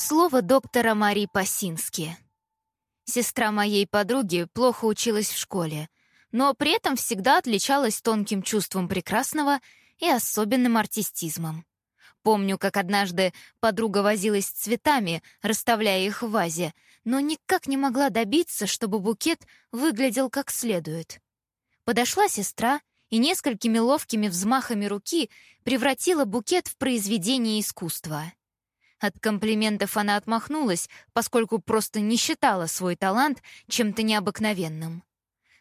Слово доктора Мари Пасински. Сестра моей подруги плохо училась в школе, но при этом всегда отличалась тонким чувством прекрасного и особенным артистизмом. Помню, как однажды подруга возилась с цветами, расставляя их в вазе, но никак не могла добиться, чтобы букет выглядел как следует. Подошла сестра и несколькими ловкими взмахами руки превратила букет в произведение искусства. От комплиментов она отмахнулась, поскольку просто не считала свой талант чем-то необыкновенным.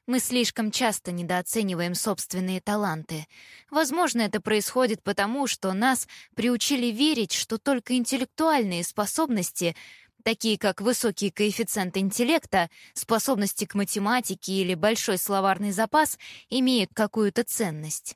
Мы слишком часто недооцениваем собственные таланты. Возможно, это происходит потому, что нас приучили верить, что только интеллектуальные способности, такие как высокий коэффициент интеллекта, способности к математике или большой словарный запас, имеют какую-то ценность.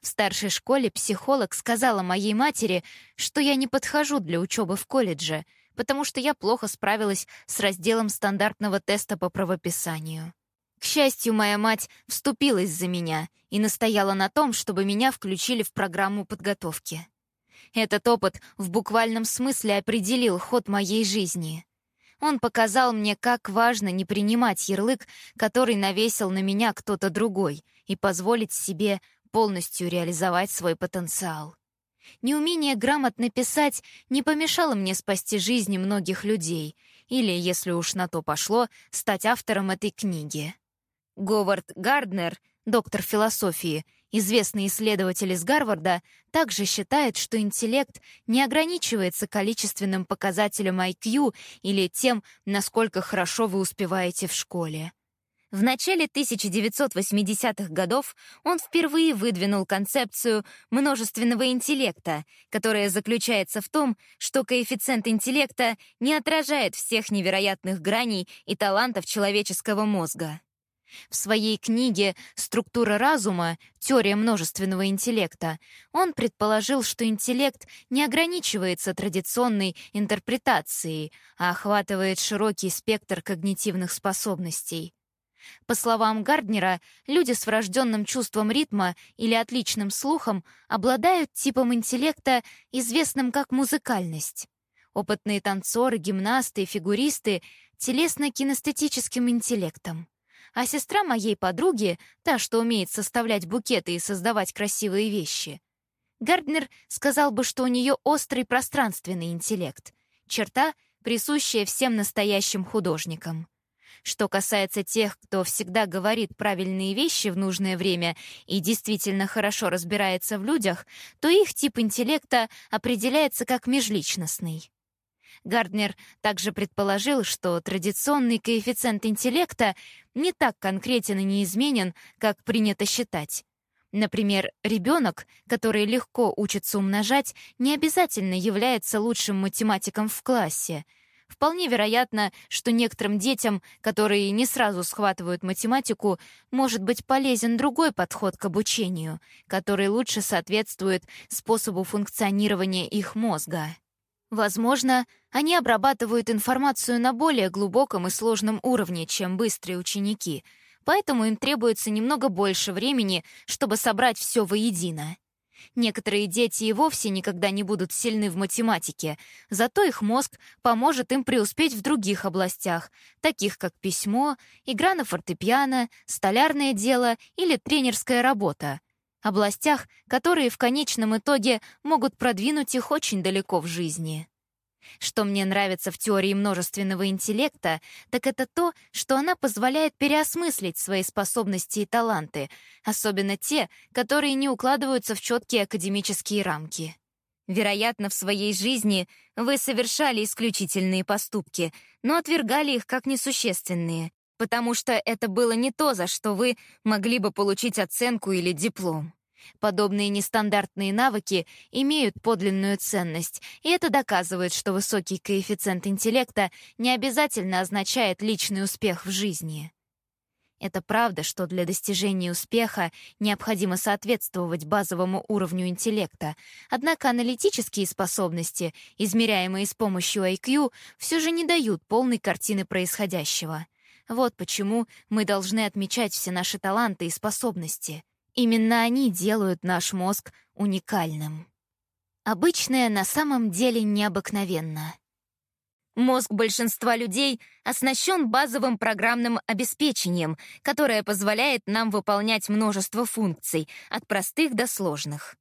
В старшей школе психолог сказала моей матери, что я не подхожу для учебы в колледже, потому что я плохо справилась с разделом стандартного теста по правописанию. К счастью, моя мать вступилась за меня и настояла на том, чтобы меня включили в программу подготовки. Этот опыт в буквальном смысле определил ход моей жизни. Он показал мне, как важно не принимать ярлык, который навесил на меня кто-то другой, и позволить себе полностью реализовать свой потенциал. Неумение грамотно писать не помешало мне спасти жизни многих людей или, если уж на то пошло, стать автором этой книги. Говард Гарднер, доктор философии, известный исследователь из Гарварда, также считает, что интеллект не ограничивается количественным показателем IQ или тем, насколько хорошо вы успеваете в школе. В начале 1980-х годов он впервые выдвинул концепцию множественного интеллекта, которая заключается в том, что коэффициент интеллекта не отражает всех невероятных граней и талантов человеческого мозга. В своей книге «Структура разума. Теория множественного интеллекта» он предположил, что интеллект не ограничивается традиционной интерпретацией, а охватывает широкий спектр когнитивных способностей. По словам Гарднера, люди с врожденным чувством ритма или отличным слухом обладают типом интеллекта, известным как музыкальность. Опытные танцоры, гимнасты и фигуристы — телесно-кинестетическим интеллектом. А сестра моей подруги, та, что умеет составлять букеты и создавать красивые вещи, Гарднер сказал бы, что у нее острый пространственный интеллект, черта, присущая всем настоящим художникам. Что касается тех, кто всегда говорит правильные вещи в нужное время и действительно хорошо разбирается в людях, то их тип интеллекта определяется как межличностный. Гарднер также предположил, что традиционный коэффициент интеллекта не так конкретен и неизменен, как принято считать. Например, ребенок, который легко учится умножать, не обязательно является лучшим математиком в классе — Вполне вероятно, что некоторым детям, которые не сразу схватывают математику, может быть полезен другой подход к обучению, который лучше соответствует способу функционирования их мозга. Возможно, они обрабатывают информацию на более глубоком и сложном уровне, чем быстрые ученики, поэтому им требуется немного больше времени, чтобы собрать все воедино. Некоторые дети и вовсе никогда не будут сильны в математике, зато их мозг поможет им преуспеть в других областях, таких как письмо, игра на фортепиано, столярное дело или тренерская работа. Областях, которые в конечном итоге могут продвинуть их очень далеко в жизни. Что мне нравится в теории множественного интеллекта, так это то, что она позволяет переосмыслить свои способности и таланты, особенно те, которые не укладываются в четкие академические рамки. Вероятно, в своей жизни вы совершали исключительные поступки, но отвергали их как несущественные, потому что это было не то, за что вы могли бы получить оценку или диплом. Подобные нестандартные навыки имеют подлинную ценность, и это доказывает, что высокий коэффициент интеллекта не обязательно означает личный успех в жизни. Это правда, что для достижения успеха необходимо соответствовать базовому уровню интеллекта, однако аналитические способности, измеряемые с помощью IQ, все же не дают полной картины происходящего. Вот почему мы должны отмечать все наши таланты и способности — Именно они делают наш мозг уникальным. Обычное на самом деле необыкновенно. Мозг большинства людей оснащен базовым программным обеспечением, которое позволяет нам выполнять множество функций, от простых до сложных.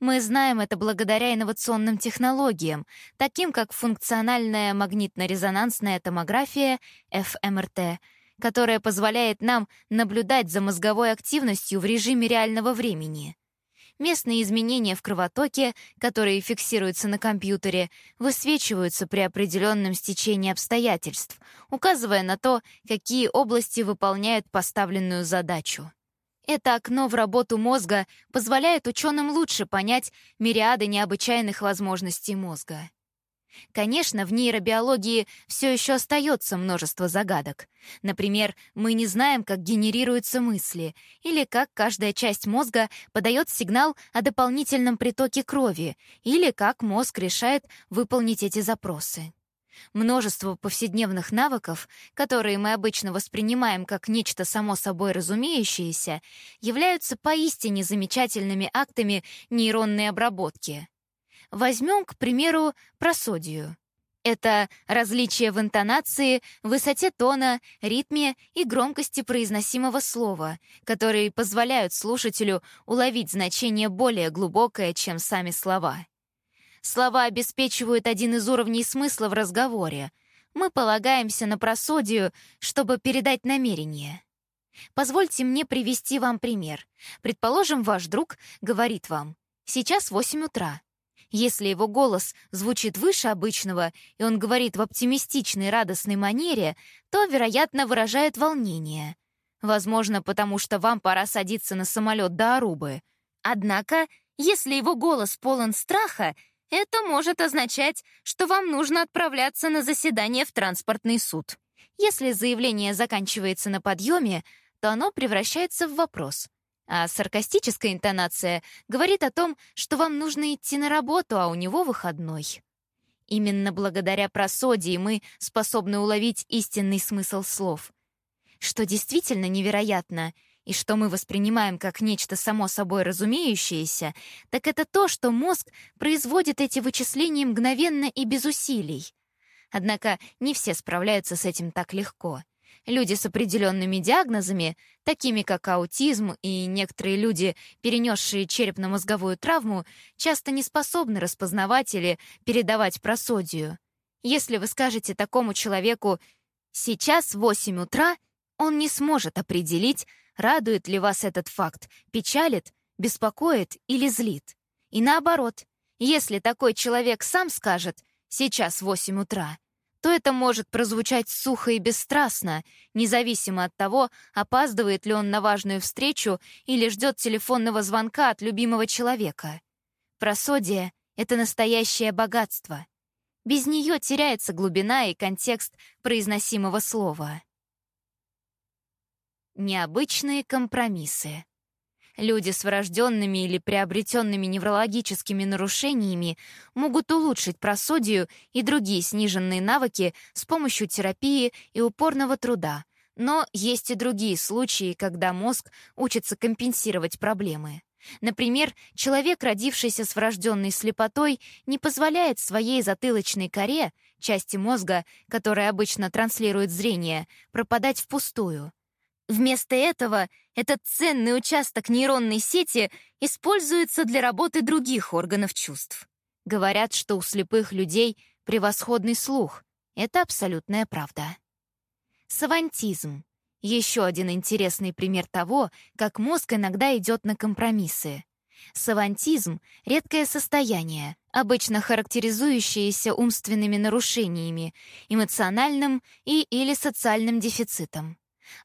Мы знаем это благодаря инновационным технологиям, таким как функциональная магнитно-резонансная томография, ФМРТ, которая позволяет нам наблюдать за мозговой активностью в режиме реального времени — Местные изменения в кровотоке, которые фиксируются на компьютере, высвечиваются при определенном стечении обстоятельств, указывая на то, какие области выполняют поставленную задачу. Это окно в работу мозга позволяет ученым лучше понять мириады необычайных возможностей мозга. Конечно, в нейробиологии все еще остается множество загадок. Например, мы не знаем, как генерируются мысли, или как каждая часть мозга подает сигнал о дополнительном притоке крови, или как мозг решает выполнить эти запросы. Множество повседневных навыков, которые мы обычно воспринимаем как нечто само собой разумеющееся, являются поистине замечательными актами нейронной обработки. Возьмем, к примеру, просодию. Это различие в интонации, высоте тона, ритме и громкости произносимого слова, которые позволяют слушателю уловить значение более глубокое, чем сами слова. Слова обеспечивают один из уровней смысла в разговоре. Мы полагаемся на просодию, чтобы передать намерение. Позвольте мне привести вам пример. Предположим, ваш друг говорит вам «Сейчас 8 утра». Если его голос звучит выше обычного, и он говорит в оптимистичной, радостной манере, то, вероятно, выражает волнение. Возможно, потому что вам пора садиться на самолет до Арубы. Однако, если его голос полон страха, это может означать, что вам нужно отправляться на заседание в транспортный суд. Если заявление заканчивается на подъеме, то оно превращается в вопрос. А саркастическая интонация говорит о том, что вам нужно идти на работу, а у него выходной. Именно благодаря просодии мы способны уловить истинный смысл слов. Что действительно невероятно и что мы воспринимаем как нечто само собой разумеющееся, так это то, что мозг производит эти вычисления мгновенно и без усилий. Однако не все справляются с этим так легко. Люди с определенными диагнозами, такими как аутизм и некоторые люди, перенесшие черепно-мозговую травму, часто не способны распознавать или передавать просодию. Если вы скажете такому человеку «сейчас 8 утра», он не сможет определить, радует ли вас этот факт, печалит, беспокоит или злит. И наоборот, если такой человек сам скажет «сейчас 8 утра», то это может прозвучать сухо и бесстрастно, независимо от того, опаздывает ли он на важную встречу или ждет телефонного звонка от любимого человека. Просодия — это настоящее богатство. Без нее теряется глубина и контекст произносимого слова. Необычные компромиссы. Люди с врожденными или приобретенными неврологическими нарушениями могут улучшить просодию и другие сниженные навыки с помощью терапии и упорного труда. Но есть и другие случаи, когда мозг учится компенсировать проблемы. Например, человек, родившийся с врожденной слепотой, не позволяет своей затылочной коре, части мозга, которая обычно транслирует зрение, пропадать впустую. Вместо этого этот ценный участок нейронной сети используется для работы других органов чувств. Говорят, что у слепых людей превосходный слух. Это абсолютная правда. Савантизм — еще один интересный пример того, как мозг иногда идет на компромиссы. Савантизм — редкое состояние, обычно характеризующееся умственными нарушениями, эмоциональным и или социальным дефицитом.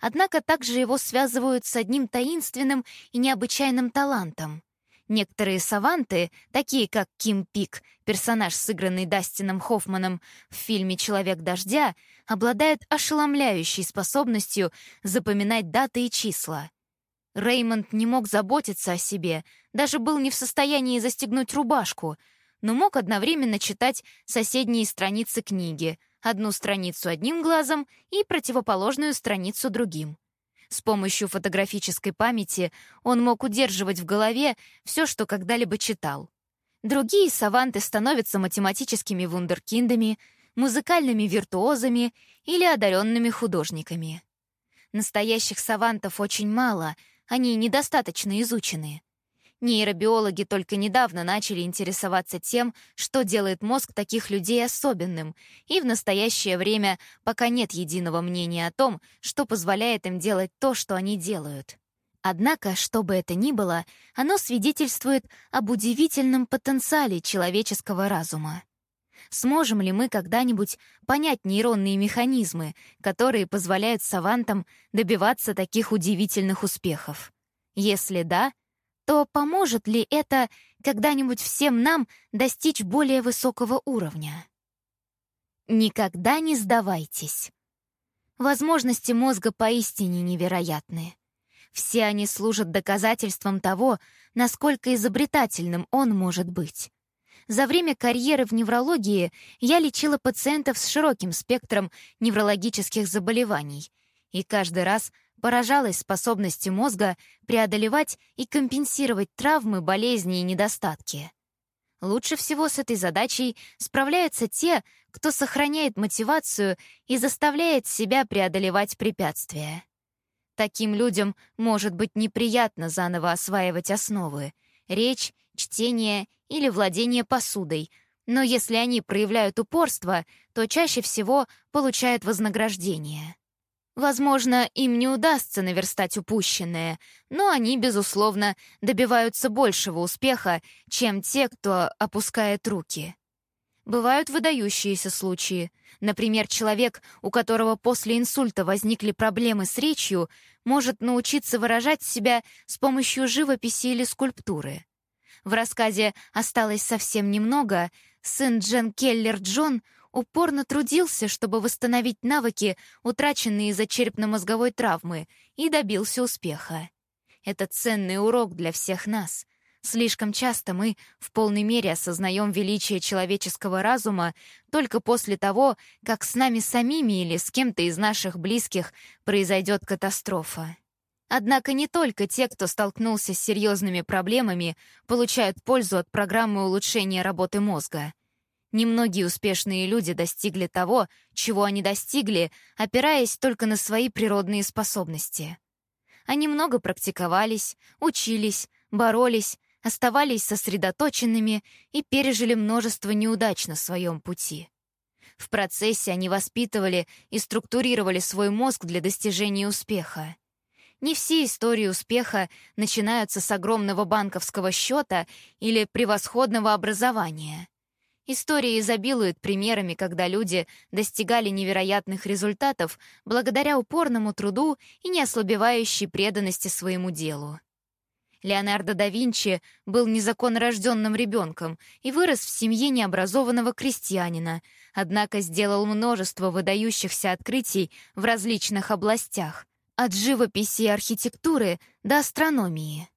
Однако также его связывают с одним таинственным и необычайным талантом. Некоторые саванты, такие как Ким Пик, персонаж, сыгранный Дастином Хоффманом в фильме «Человек дождя», обладают ошеломляющей способностью запоминать даты и числа. Реймонд не мог заботиться о себе, даже был не в состоянии застегнуть рубашку, но мог одновременно читать соседние страницы книги — одну страницу одним глазом и противоположную страницу другим. С помощью фотографической памяти он мог удерживать в голове все, что когда-либо читал. Другие саванты становятся математическими вундеркиндами, музыкальными виртуозами или одаренными художниками. Настоящих савантов очень мало, они недостаточно изучены. Нейробиологи только недавно начали интересоваться тем, что делает мозг таких людей особенным, и в настоящее время пока нет единого мнения о том, что позволяет им делать то, что они делают. Однако, что бы это ни было, оно свидетельствует об удивительном потенциале человеческого разума. Сможем ли мы когда-нибудь понять нейронные механизмы, которые позволяют савантам добиваться таких удивительных успехов? Если да, то поможет ли это когда-нибудь всем нам достичь более высокого уровня? Никогда не сдавайтесь. Возможности мозга поистине невероятны. Все они служат доказательством того, насколько изобретательным он может быть. За время карьеры в неврологии я лечила пациентов с широким спектром неврологических заболеваний, и каждый раз поражалась способности мозга преодолевать и компенсировать травмы, болезни и недостатки. Лучше всего с этой задачей справляются те, кто сохраняет мотивацию и заставляет себя преодолевать препятствия. Таким людям может быть неприятно заново осваивать основы — речь, чтение или владение посудой, но если они проявляют упорство, то чаще всего получают вознаграждение. Возможно, им не удастся наверстать упущенное, но они, безусловно, добиваются большего успеха, чем те, кто опускает руки. Бывают выдающиеся случаи. Например, человек, у которого после инсульта возникли проблемы с речью, может научиться выражать себя с помощью живописи или скульптуры. В рассказе «Осталось совсем немного» сын Джен Келлер Джон упорно трудился, чтобы восстановить навыки, утраченные из-за черепно-мозговой травмы, и добился успеха. Это ценный урок для всех нас. Слишком часто мы в полной мере осознаем величие человеческого разума только после того, как с нами самими или с кем-то из наших близких произойдет катастрофа. Однако не только те, кто столкнулся с серьезными проблемами, получают пользу от программы улучшения работы мозга. Немногие успешные люди достигли того, чего они достигли, опираясь только на свои природные способности. Они много практиковались, учились, боролись, оставались сосредоточенными и пережили множество неудач на своем пути. В процессе они воспитывали и структурировали свой мозг для достижения успеха. Не все истории успеха начинаются с огромного банковского счета или превосходного образования. Истории изобилуют примерами, когда люди достигали невероятных результатов благодаря упорному труду и неослабевающей преданности своему делу. Леонардо да Винчи был незаконно рожденным ребенком и вырос в семье необразованного крестьянина, однако сделал множество выдающихся открытий в различных областях, от живописи и архитектуры до астрономии.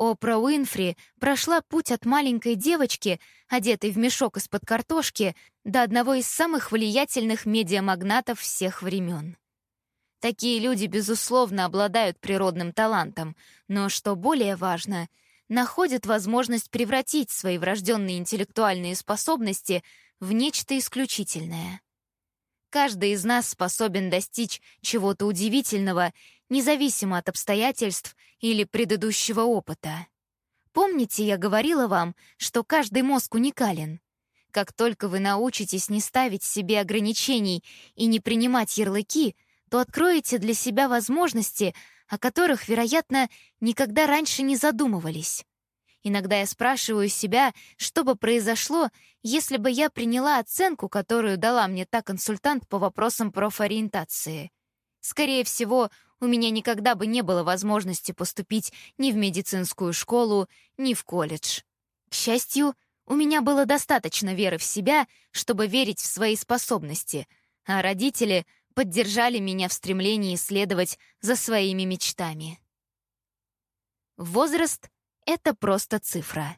Опра Уинфри прошла путь от маленькой девочки, одетой в мешок из-под картошки, до одного из самых влиятельных медиамагнатов всех времен. Такие люди, безусловно, обладают природным талантом, но, что более важно, находят возможность превратить свои врожденные интеллектуальные способности в нечто исключительное. Каждый из нас способен достичь чего-то удивительного, независимо от обстоятельств или предыдущего опыта. Помните, я говорила вам, что каждый мозг уникален? Как только вы научитесь не ставить себе ограничений и не принимать ярлыки — то откроете для себя возможности, о которых, вероятно, никогда раньше не задумывались. Иногда я спрашиваю себя, что бы произошло, если бы я приняла оценку, которую дала мне та консультант по вопросам профориентации. Скорее всего, у меня никогда бы не было возможности поступить ни в медицинскую школу, ни в колледж. К счастью, у меня было достаточно веры в себя, чтобы верить в свои способности, а родители — поддержали меня в стремлении следовать за своими мечтами. Возраст — это просто цифра.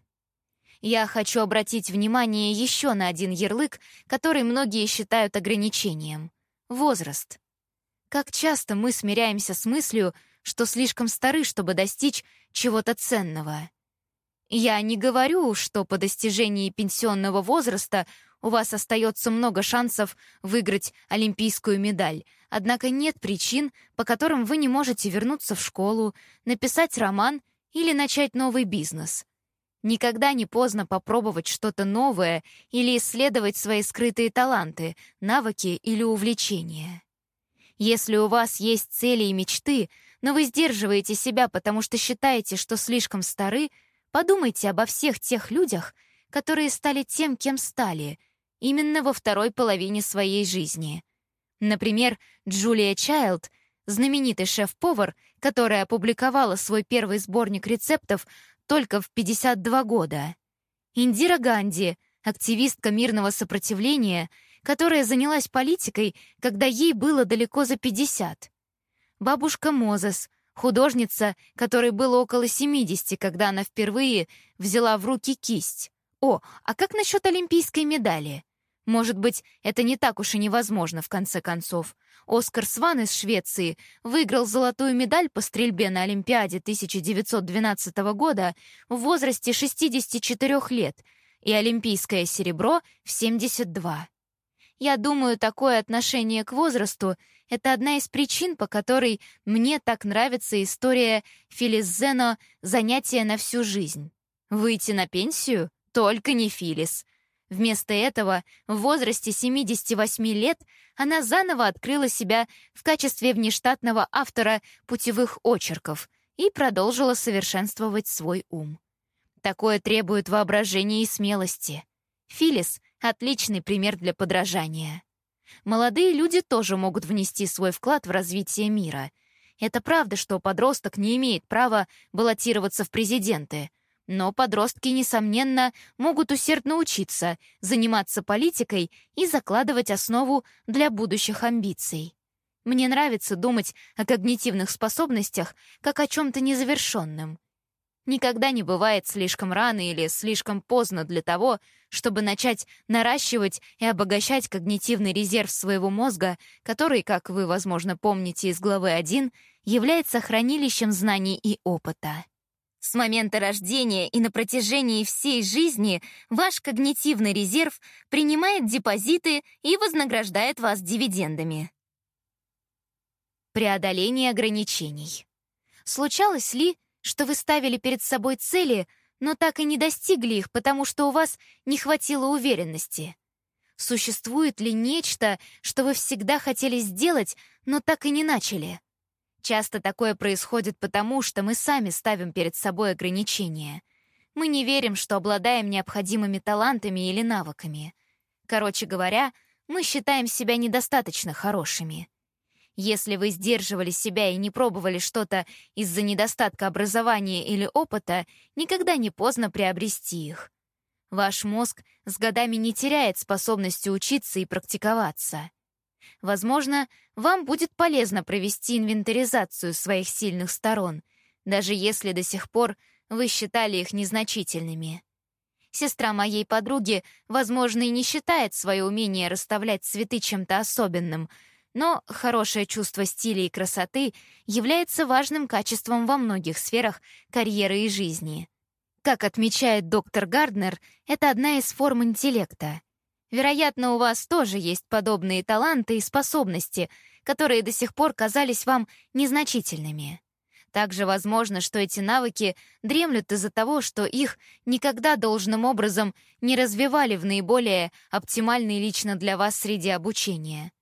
Я хочу обратить внимание еще на один ярлык, который многие считают ограничением — возраст. Как часто мы смиряемся с мыслью, что слишком стары, чтобы достичь чего-то ценного. Я не говорю, что по достижении пенсионного возраста У вас остается много шансов выиграть олимпийскую медаль, однако нет причин, по которым вы не можете вернуться в школу, написать роман или начать новый бизнес. Никогда не поздно попробовать что-то новое или исследовать свои скрытые таланты, навыки или увлечения. Если у вас есть цели и мечты, но вы сдерживаете себя, потому что считаете, что слишком стары, подумайте обо всех тех людях, которые стали тем, кем стали, именно во второй половине своей жизни. Например, Джулия Чайлд, знаменитый шеф-повар, которая опубликовала свой первый сборник рецептов только в 52 года. Индира Ганди, активистка мирного сопротивления, которая занялась политикой, когда ей было далеко за 50. Бабушка Мозес, художница, которой было около 70, когда она впервые взяла в руки кисть. О, а как насчет олимпийской медали? Может быть, это не так уж и невозможно, в конце концов. Оскар Сван из Швеции выиграл золотую медаль по стрельбе на Олимпиаде 1912 года в возрасте 64 лет и олимпийское серебро в 72. Я думаю, такое отношение к возрасту — это одна из причин, по которой мне так нравится история Филис Зено «Занятие на всю жизнь». Выйти на пенсию? Только не Филис. Вместо этого, в возрасте 78 лет, она заново открыла себя в качестве внештатного автора путевых очерков и продолжила совершенствовать свой ум. Такое требует воображения и смелости. Филис — отличный пример для подражания. Молодые люди тоже могут внести свой вклад в развитие мира. Это правда, что подросток не имеет права баллотироваться в президенты, но подростки, несомненно, могут усердно учиться, заниматься политикой и закладывать основу для будущих амбиций. Мне нравится думать о когнитивных способностях как о чем-то незавершенном. Никогда не бывает слишком рано или слишком поздно для того, чтобы начать наращивать и обогащать когнитивный резерв своего мозга, который, как вы, возможно, помните из главы 1, является хранилищем знаний и опыта. С момента рождения и на протяжении всей жизни ваш когнитивный резерв принимает депозиты и вознаграждает вас дивидендами. Преодоление ограничений. Случалось ли, что вы ставили перед собой цели, но так и не достигли их, потому что у вас не хватило уверенности? Существует ли нечто, что вы всегда хотели сделать, но так и не начали? Часто такое происходит потому, что мы сами ставим перед собой ограничения. Мы не верим, что обладаем необходимыми талантами или навыками. Короче говоря, мы считаем себя недостаточно хорошими. Если вы сдерживали себя и не пробовали что-то из-за недостатка образования или опыта, никогда не поздно приобрести их. Ваш мозг с годами не теряет способности учиться и практиковаться. Возможно, вам будет полезно провести инвентаризацию своих сильных сторон, даже если до сих пор вы считали их незначительными. Сестра моей подруги, возможно, и не считает свое умение расставлять цветы чем-то особенным — но хорошее чувство стиля и красоты является важным качеством во многих сферах карьеры и жизни. Как отмечает доктор Гарднер, это одна из форм интеллекта. Вероятно, у вас тоже есть подобные таланты и способности, которые до сих пор казались вам незначительными. Также возможно, что эти навыки дремлют из-за того, что их никогда должным образом не развивали в наиболее оптимальной лично для вас среде обучения.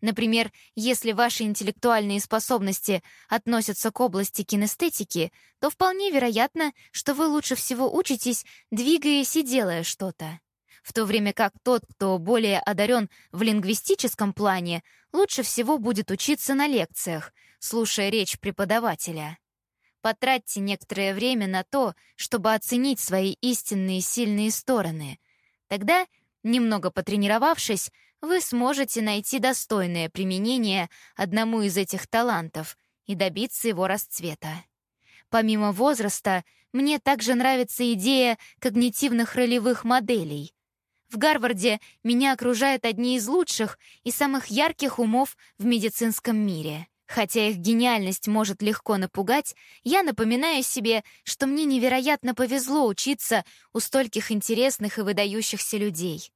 Например, если ваши интеллектуальные способности относятся к области кинестетики, то вполне вероятно, что вы лучше всего учитесь, двигаясь и делая что-то. В то время как тот, кто более одарен в лингвистическом плане, лучше всего будет учиться на лекциях, слушая речь преподавателя. Потратьте некоторое время на то, чтобы оценить свои истинные сильные стороны. Тогда, немного потренировавшись, вы сможете найти достойное применение одному из этих талантов и добиться его расцвета. Помимо возраста, мне также нравится идея когнитивных ролевых моделей. В Гарварде меня окружают одни из лучших и самых ярких умов в медицинском мире. Хотя их гениальность может легко напугать, я напоминаю себе, что мне невероятно повезло учиться у стольких интересных и выдающихся людей.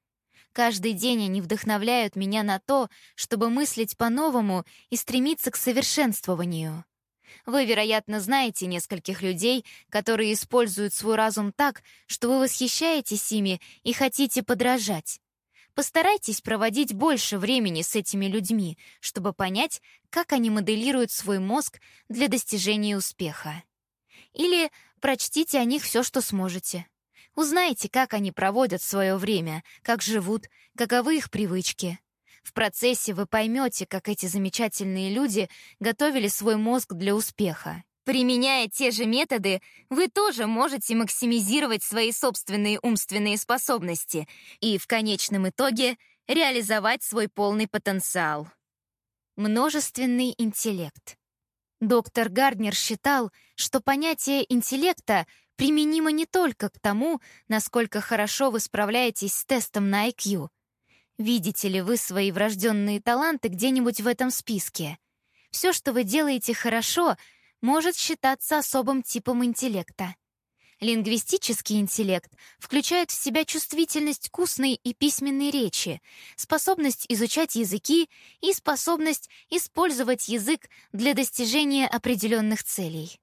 Каждый день они вдохновляют меня на то, чтобы мыслить по-новому и стремиться к совершенствованию. Вы, вероятно, знаете нескольких людей, которые используют свой разум так, что вы восхищаетесь ими и хотите подражать. Постарайтесь проводить больше времени с этими людьми, чтобы понять, как они моделируют свой мозг для достижения успеха. Или прочтите о них все, что сможете. Узнайте, как они проводят свое время, как живут, каковы их привычки. В процессе вы поймете, как эти замечательные люди готовили свой мозг для успеха. Применяя те же методы, вы тоже можете максимизировать свои собственные умственные способности и в конечном итоге реализовать свой полный потенциал. Множественный интеллект. Доктор Гарднер считал, что понятие интеллекта применимо не только к тому, насколько хорошо вы справляетесь с тестом на IQ. Видите ли вы свои врожденные таланты где-нибудь в этом списке? Все, что вы делаете хорошо, может считаться особым типом интеллекта. Лингвистический интеллект включает в себя чувствительность к устной и письменной речи, способность изучать языки и способность использовать язык для достижения определенных целей.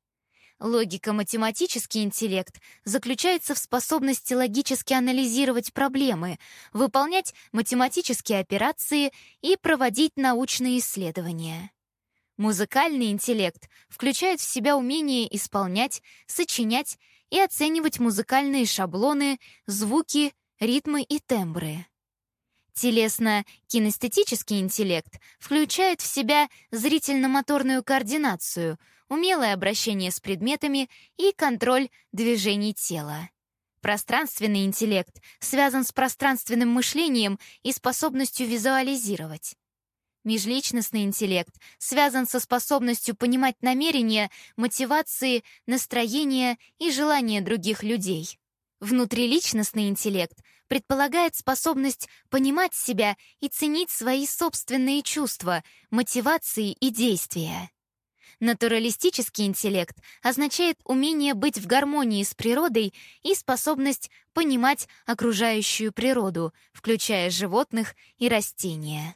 Логико-математический интеллект заключается в способности логически анализировать проблемы, выполнять математические операции и проводить научные исследования. Музыкальный интеллект включает в себя умение исполнять, сочинять и оценивать музыкальные шаблоны, звуки, ритмы и тембры. Телесно-кинестетический интеллект включает в себя зрительно-моторную координацию, умелое обращение с предметами и контроль движений тела. Пространственный интеллект связан с пространственным мышлением и способностью визуализировать. Межличностный интеллект связан со способностью понимать намерения, мотивации, настроения и желания других людей. Внутриличностный интеллект предполагает способность понимать себя и ценить свои собственные чувства, мотивации и действия. Натуралистический интеллект означает умение быть в гармонии с природой и способность понимать окружающую природу, включая животных и растения.